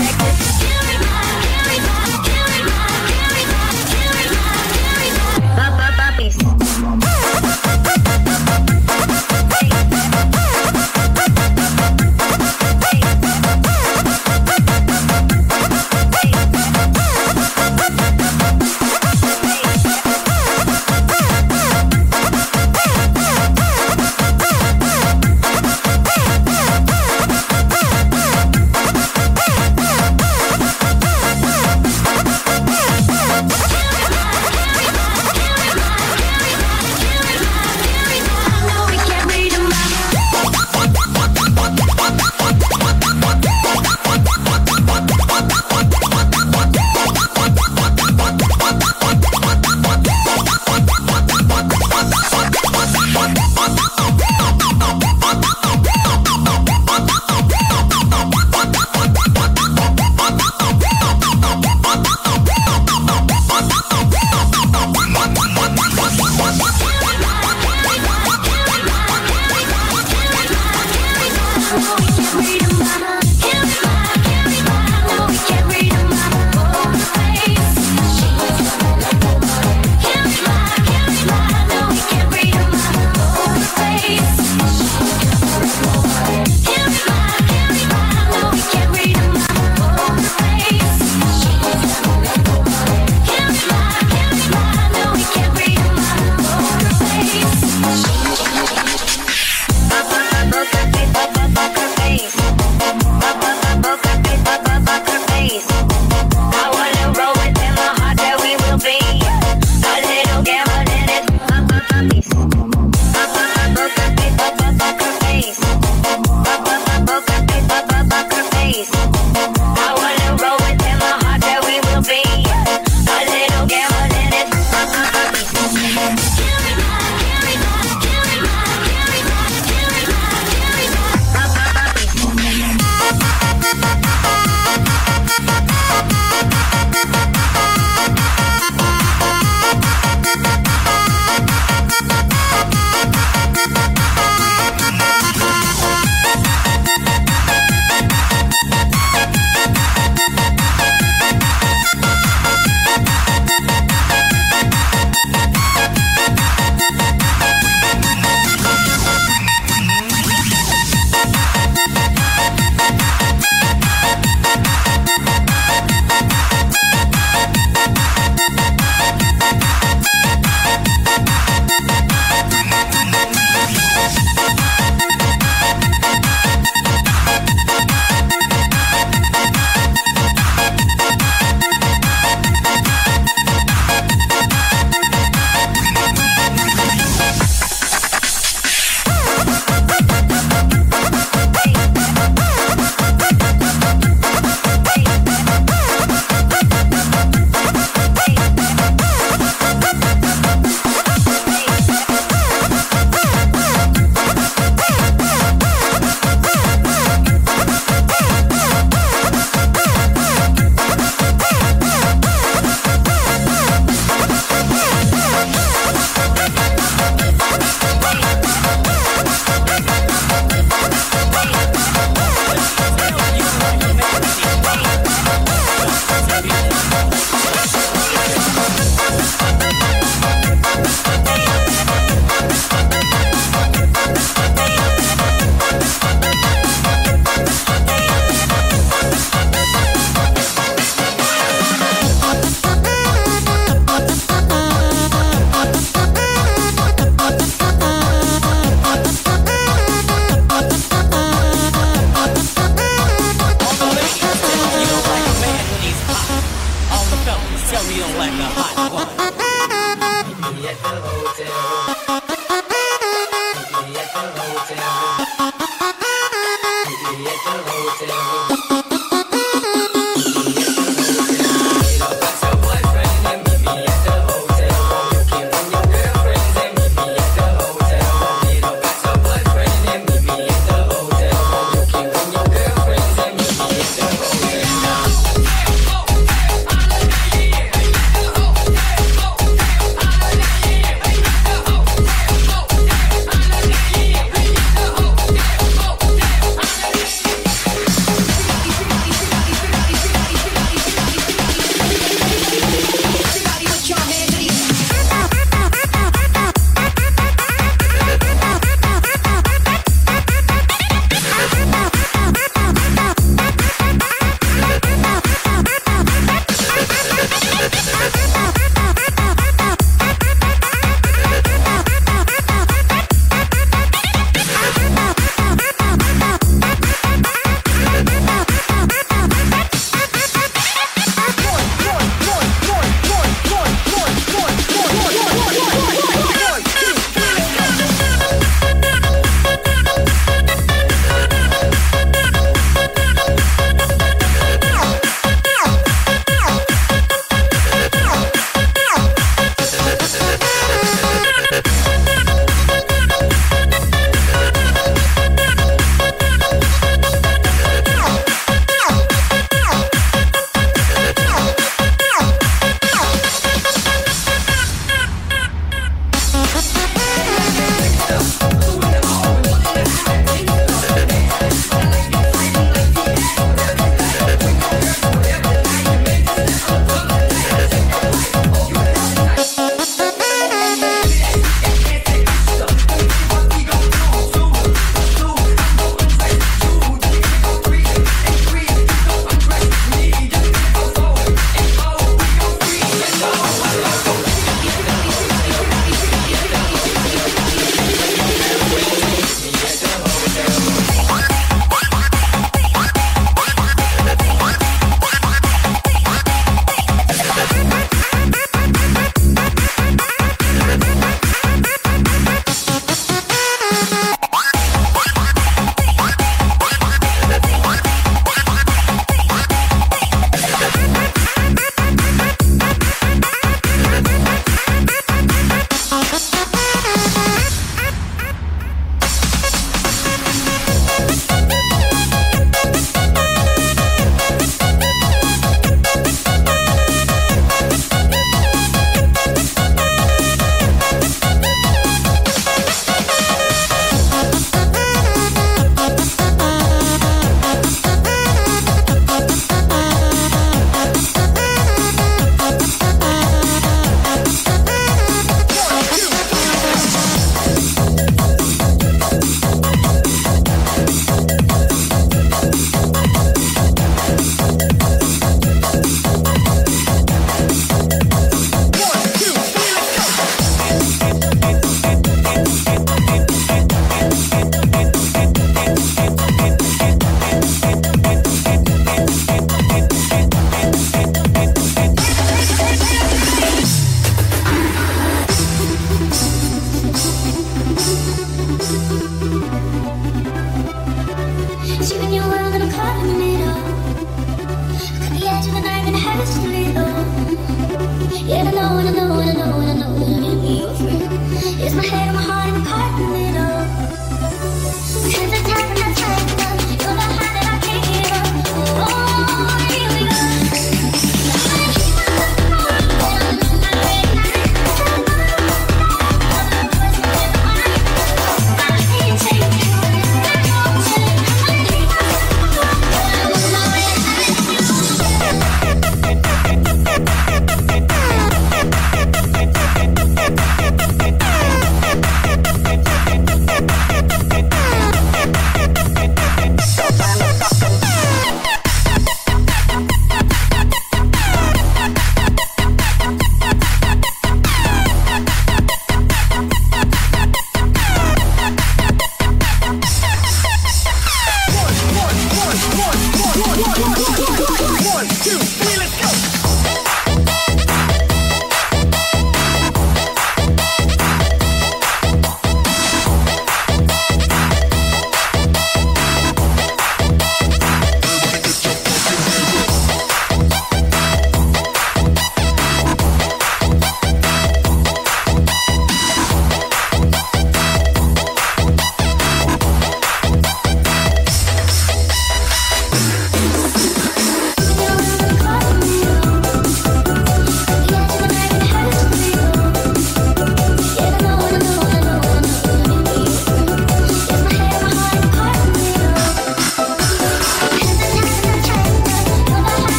Like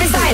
is like